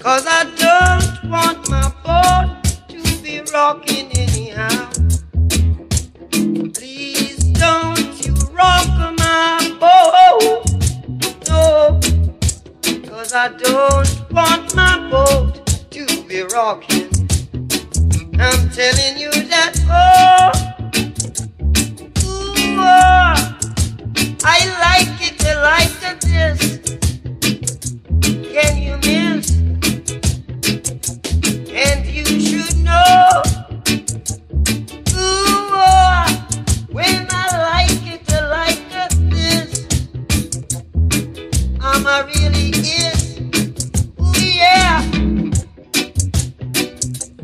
Cause I don't want my boat to be rocking anyhow. Please don't you rock my boat. No. Cause I don't want my boat to be rocking. I'm telling you that, oh, ooh, oh, I like it, I like this. A really is, ooh, yeah.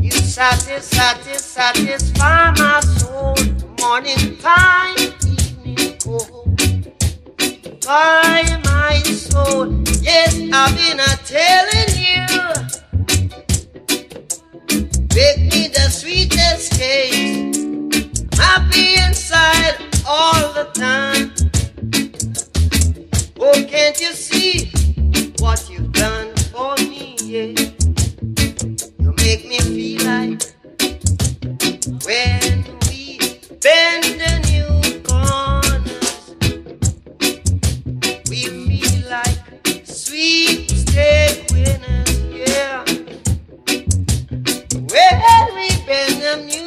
You satis, satis, satisfy my soul. Morning time, evening cold. By my soul, yes, I've been a telling you. Make me the sweetest cake. Happy inside make me feel like when we bend the new corners, we feel like sweepstake winners, yeah. When we bend the new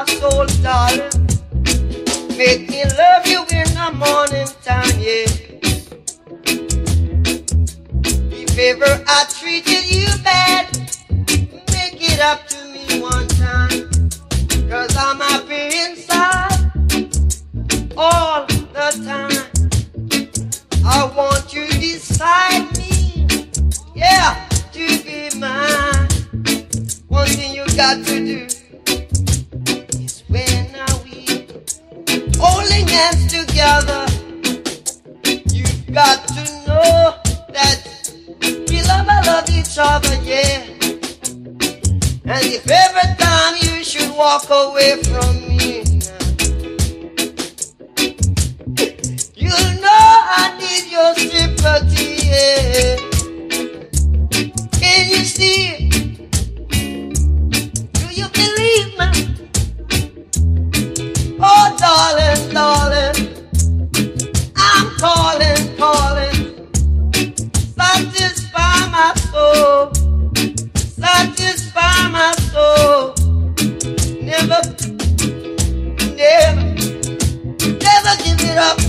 my soul, darling. Make me love you in the morning time, yeah. If ever I treated you bad, make it up to me one time. Cause I'm happy inside all the time. I want you beside me, yeah, to be mine. One thing you got to do hands together. You've got to know that we love and love each other, yeah. And if every time you should walk away from me,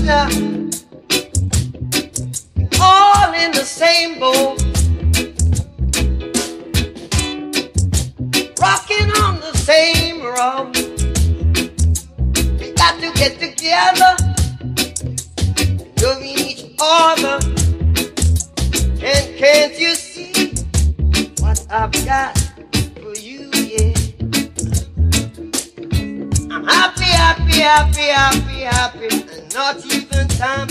now. All in the same boat, rocking on the same road. We got to get together, loving each other. And can't you see what I've got for you, yeah? I'm happy, happy, happy, happy, happy, not even time